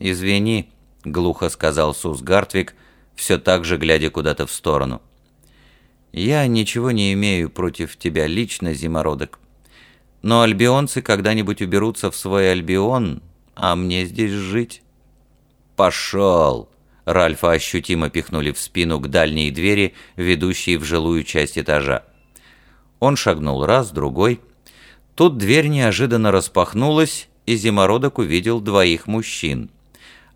«Извини», — глухо сказал Сус Гартвик, все так же глядя куда-то в сторону. «Я ничего не имею против тебя лично, зимородок. Но альбионцы когда-нибудь уберутся в свой альбион, а мне здесь жить». «Пошел!» Ральфа ощутимо пихнули в спину к дальней двери, ведущей в жилую часть этажа. Он шагнул раз, другой. Тут дверь неожиданно распахнулась, и Зимородок увидел двоих мужчин.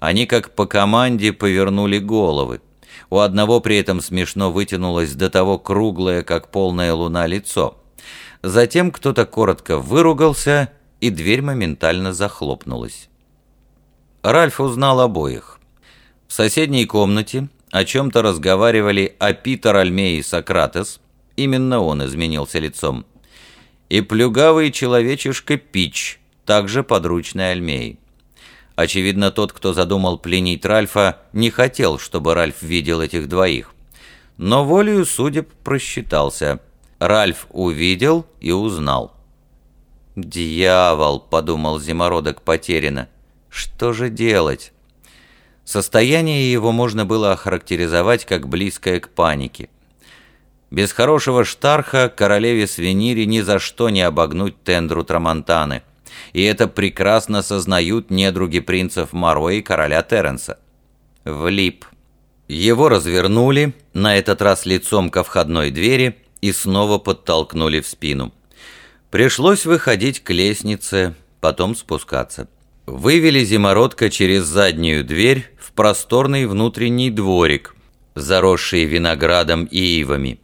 Они как по команде повернули головы. У одного при этом смешно вытянулось до того круглое, как полная луна, лицо. Затем кто-то коротко выругался, и дверь моментально захлопнулась. Ральф узнал обоих. В соседней комнате о чем-то разговаривали о Питер Альмей и Сократес, именно он изменился лицом, и плюгавый человечишка Пич, также подручный Альмей. Очевидно, тот, кто задумал пленить Ральфа, не хотел, чтобы Ральф видел этих двоих. Но волею судеб просчитался. Ральф увидел и узнал. «Дьявол!» — подумал зимородок потеряно. «Что же делать?» Состояние его можно было охарактеризовать как близкое к панике. Без хорошего штарха королеве Свенири ни за что не обогнуть тендру Трамонтаны — и это прекрасно сознают недруги принцев Моро и короля Терренса. Влип. Его развернули, на этот раз лицом ко входной двери, и снова подтолкнули в спину. Пришлось выходить к лестнице, потом спускаться. Вывели зимородка через заднюю дверь в просторный внутренний дворик, заросший виноградом и ивами.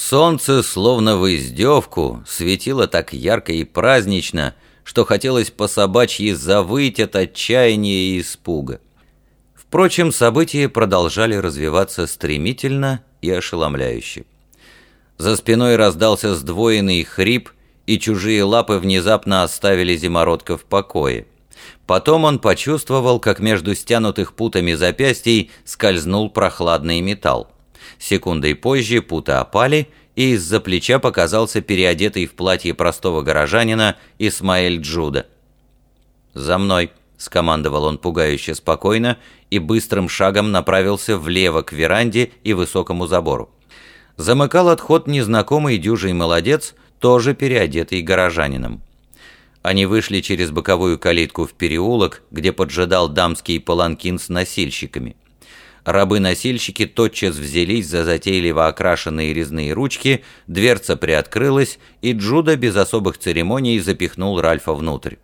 Солнце, словно в издевку, светило так ярко и празднично, что хотелось по собачьи завыть от отчаяния и испуга. Впрочем, события продолжали развиваться стремительно и ошеломляюще. За спиной раздался сдвоенный хрип, и чужие лапы внезапно оставили зимородка в покое. Потом он почувствовал, как между стянутых путами запястий скользнул прохладный металл. Секундой позже путы опали, и из-за плеча показался переодетый в платье простого горожанина Исмаэль Джуда. «За мной!» — скомандовал он пугающе спокойно и быстрым шагом направился влево к веранде и высокому забору. Замыкал отход незнакомый дюжий молодец, тоже переодетый горожанином. Они вышли через боковую калитку в переулок, где поджидал дамский паланкин с носильщиками. Рабы-носильщики тотчас взялись за затейливо окрашенные резные ручки, дверца приоткрылась, и Джуда без особых церемоний запихнул Ральфа внутрь.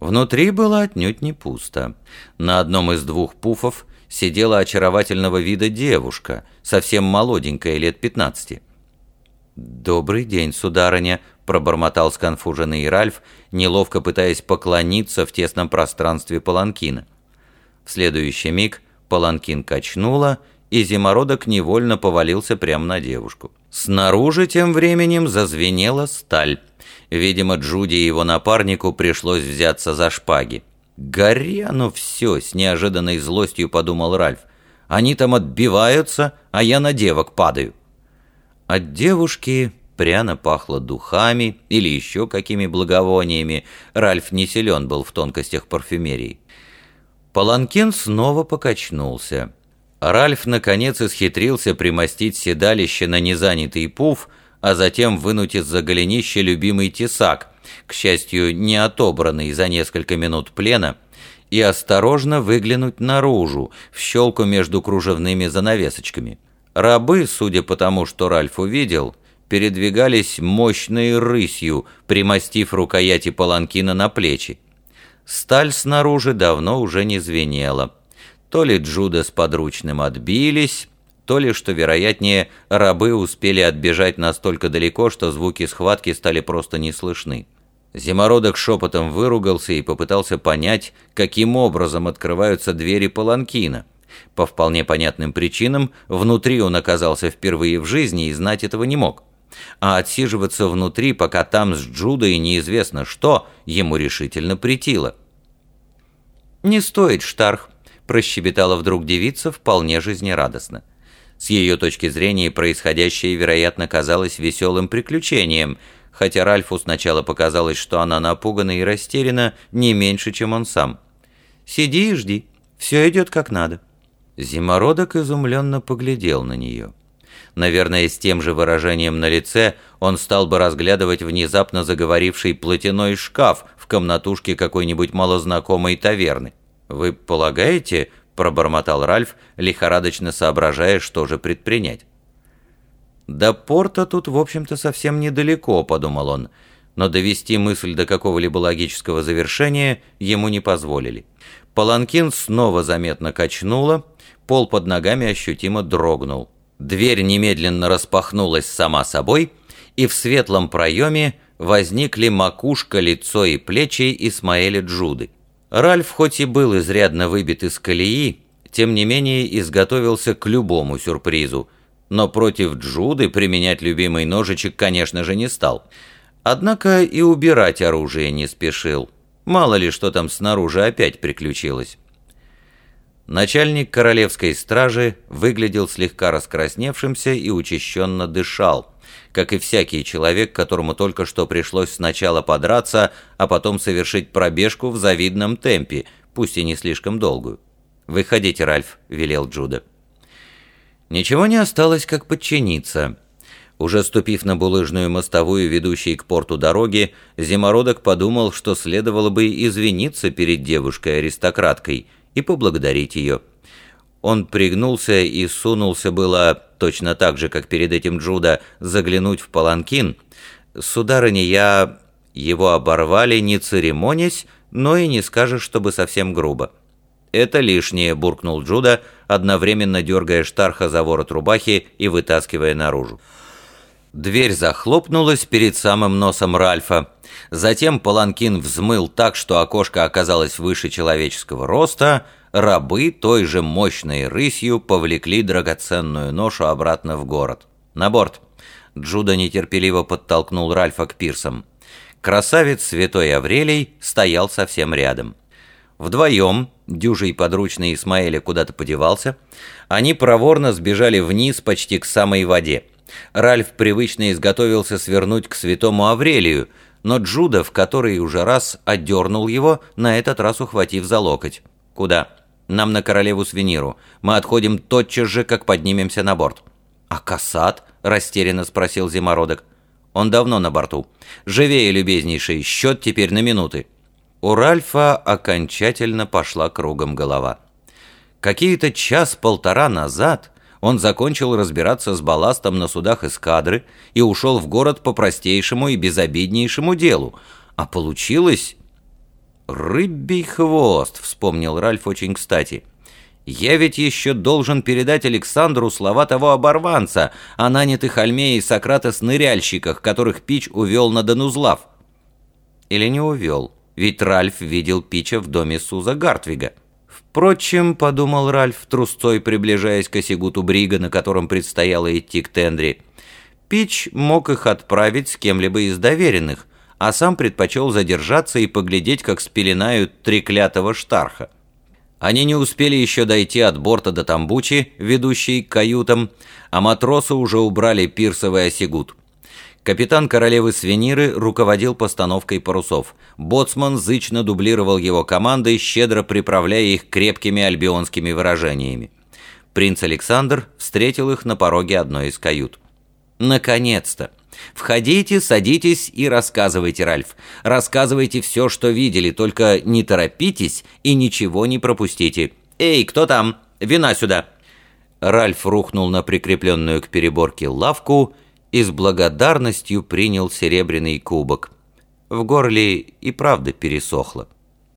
Внутри было отнюдь не пусто. На одном из двух пуфов сидела очаровательного вида девушка, совсем молоденькая, лет пятнадцати. «Добрый день, сударыня», — пробормотал сконфуженный Ральф, неловко пытаясь поклониться в тесном пространстве паланкина. В следующий миг Паланкин качнуло, и зимородок невольно повалился прямо на девушку. Снаружи тем временем зазвенела сталь. Видимо, Джуди и его напарнику пришлось взяться за шпаги. «Гори оно все!» — с неожиданной злостью подумал Ральф. «Они там отбиваются, а я на девок падаю». От девушки пряно пахло духами или еще какими благовониями. Ральф не силен был в тонкостях парфюмерии. Паланкин снова покачнулся. Ральф, наконец, исхитрился примостить седалище на незанятый пуф, а затем вынуть из-за голенища любимый тесак, к счастью, не отобранный за несколько минут плена, и осторожно выглянуть наружу, в щелку между кружевными занавесочками. Рабы, судя по тому, что Ральф увидел, передвигались мощной рысью, примостив рукояти паланкина на плечи. Сталь снаружи давно уже не звенела. То ли Джуда с подручным отбились, то ли, что вероятнее, рабы успели отбежать настолько далеко, что звуки схватки стали просто не слышны. Зимородок шепотом выругался и попытался понять, каким образом открываются двери паланкина. По вполне понятным причинам, внутри он оказался впервые в жизни и знать этого не мог. А отсиживаться внутри, пока там с Джудой неизвестно что, ему решительно притило. «Не стоит, Штарх», – прощебетала вдруг девица вполне жизнерадостно. С ее точки зрения происходящее, вероятно, казалось веселым приключением, хотя Ральфу сначала показалось, что она напугана и растеряна не меньше, чем он сам. Сиди и жди, все идет как надо». Зимородок изумленно поглядел на нее. Наверное, с тем же выражением на лице он стал бы разглядывать внезапно заговоривший платяной шкаф в комнатушке какой-нибудь малознакомой таверны. «Вы полагаете?» – пробормотал Ральф, лихорадочно соображая, что же предпринять. «До порта тут, в общем-то, совсем недалеко», – подумал он, но довести мысль до какого-либо логического завершения ему не позволили. Паланкин снова заметно качнуло, пол под ногами ощутимо дрогнул. Дверь немедленно распахнулась сама собой, и в светлом проеме возникли макушка, лицо и плечи Исмаэля Джуды. Ральф хоть и был изрядно выбит из колеи, тем не менее изготовился к любому сюрпризу, но против Джуды применять любимый ножичек, конечно же, не стал. Однако и убирать оружие не спешил. Мало ли, что там снаружи опять приключилось. Начальник королевской стражи выглядел слегка раскрасневшимся и учащенно дышал, как и всякий человек, которому только что пришлось сначала подраться, а потом совершить пробежку в завидном темпе, пусть и не слишком долгую. «Выходите, Ральф», — велел Джуда. Ничего не осталось, как подчиниться. Уже ступив на булыжную мостовую, ведущей к порту дороги, Зимородок подумал, что следовало бы извиниться перед девушкой-аристократкой — и поблагодарить ее. Он пригнулся и сунулся было, точно так же, как перед этим Джуда, заглянуть в паланкин. «Сударыня, я...» Его оборвали, не церемонясь, но и не скажешь, чтобы совсем грубо. «Это лишнее», — буркнул Джуда, одновременно дергая Штарха за ворот рубахи и вытаскивая наружу. Дверь захлопнулась перед самым носом Ральфа. Затем паланкин взмыл так, что окошко оказалось выше человеческого роста, рабы той же мощной рысью повлекли драгоценную ношу обратно в город. «На борт!» Джуда нетерпеливо подтолкнул Ральфа к пирсам. Красавец Святой Аврелий стоял совсем рядом. Вдвоем, дюжий подручный Исмаэля куда-то подевался, они проворно сбежали вниз почти к самой воде. Ральф привычно изготовился свернуть к святому Аврелию, но Джуда, в который уже раз отдернул его, на этот раз ухватив за локоть. «Куда?» «Нам на королеву Свиниру. Мы отходим тотчас же, как поднимемся на борт». «А Касат?» – растерянно спросил Зимородок. «Он давно на борту. Живее, любезнейший, счет теперь на минуты». У Ральфа окончательно пошла кругом голова. Какие-то час-полтора назад он закончил разбираться с балластом на судах эскадры и ушел в город по простейшему и безобиднейшему делу. А получилось... «Рыбий хвост», — вспомнил Ральф очень кстати. «Я ведь еще должен передать Александру слова того оборванца о нанятых Альмеи и Сократа-сныряльщиках, которых Пич увел на Данузлав». Или не увел, ведь Ральф видел Пича в доме Суза Гартвига. Впрочем, подумал Ральф, трустой приближаясь к осигуту Брига, на котором предстояло идти к Тендри, Пич мог их отправить с кем-либо из доверенных, а сам предпочел задержаться и поглядеть, как спеленают треклятого штарха. Они не успели еще дойти от борта до Тамбучи, ведущей к каютам, а матросы уже убрали пирсовый осигут. Капитан королевы Свениры руководил постановкой парусов. Боцман зычно дублировал его командой, щедро приправляя их крепкими альбионскими выражениями. Принц Александр встретил их на пороге одной из кают. «Наконец-то! Входите, садитесь и рассказывайте, Ральф. Рассказывайте все, что видели, только не торопитесь и ничего не пропустите. Эй, кто там? Вина сюда!» Ральф рухнул на прикрепленную к переборке лавку и с благодарностью принял серебряный кубок. В горле и правда пересохло.